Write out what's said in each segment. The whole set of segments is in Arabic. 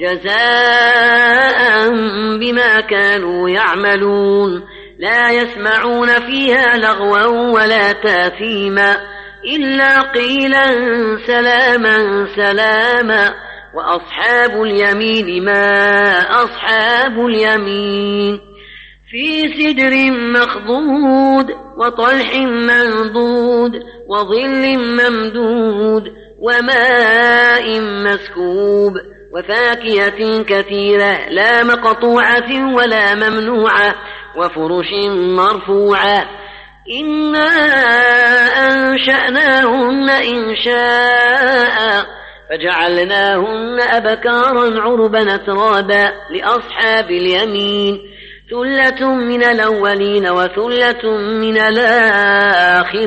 جزاء بما كانوا يعملون. لا يسمعون فيها لغوا ولا تاثيما. إلا قيلا سلاما سلاما. وأصحاب اليمين ما أصحاب اليمين. في سدر مخضود وطلح منضود وظل ممدود وماء مسكوب. وفاكهة كثيرة لا مقطوعة ولا ممنوعة وفرش مرفوعة. إنا أنشأناهن إنشاء فجعلناهن أبكارا عربا أترابا لأصحاب اليمين. ثلة من الأولين وثلة من الآخرين.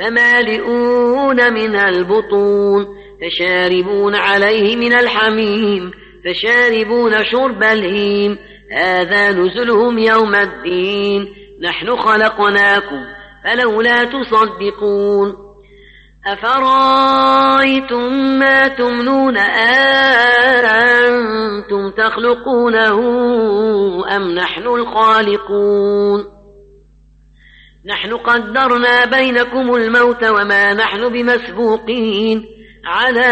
فمالئون من البطون فشاربون عليه من الحميم فشاربون شرب الهيم. هذا نزلهم يوم الدين. نحن خلقناكم فلولا تصدقون. أفرأيتم ما تمنون أنتم تخلقونه أم نحن الخالقون؟ نحن قدرنا بينكم الموت وما نحن بمسبوقين. على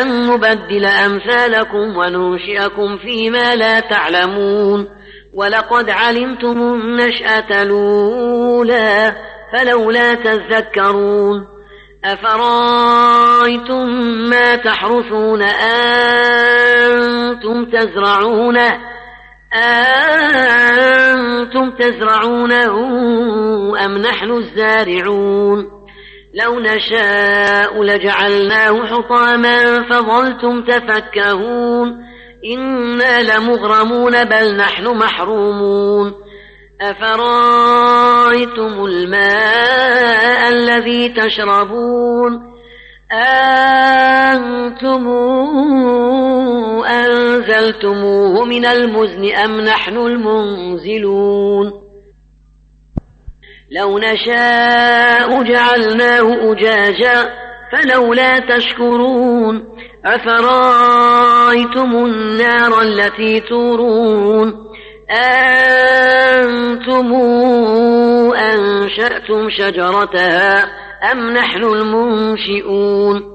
أن نبدل أمثالكم وننشئكم فيما لا تعلمون. ولقد علمتم النشأة الأولى فلولا تذكرون. أفرأيتم ما تحرثون؟ أنتم تزرعونه. أنتم تزرعونه أم نحن الزارعون؟ لو نشاء لجعلناه حطاما فظلتم تفكهون. إنا لمغرمون بل نحن محرومون. أفرأيتم الماء الذي تشربون؟ أنتم أنزلتموه من المزن أم نحن المنزلون؟ لو نشاء جعلناه أجاجا فلولا تشكرون أفرأيتم النار التي تورون؟ أنتم أنشأتم شجرتها أم نحن المنشئون؟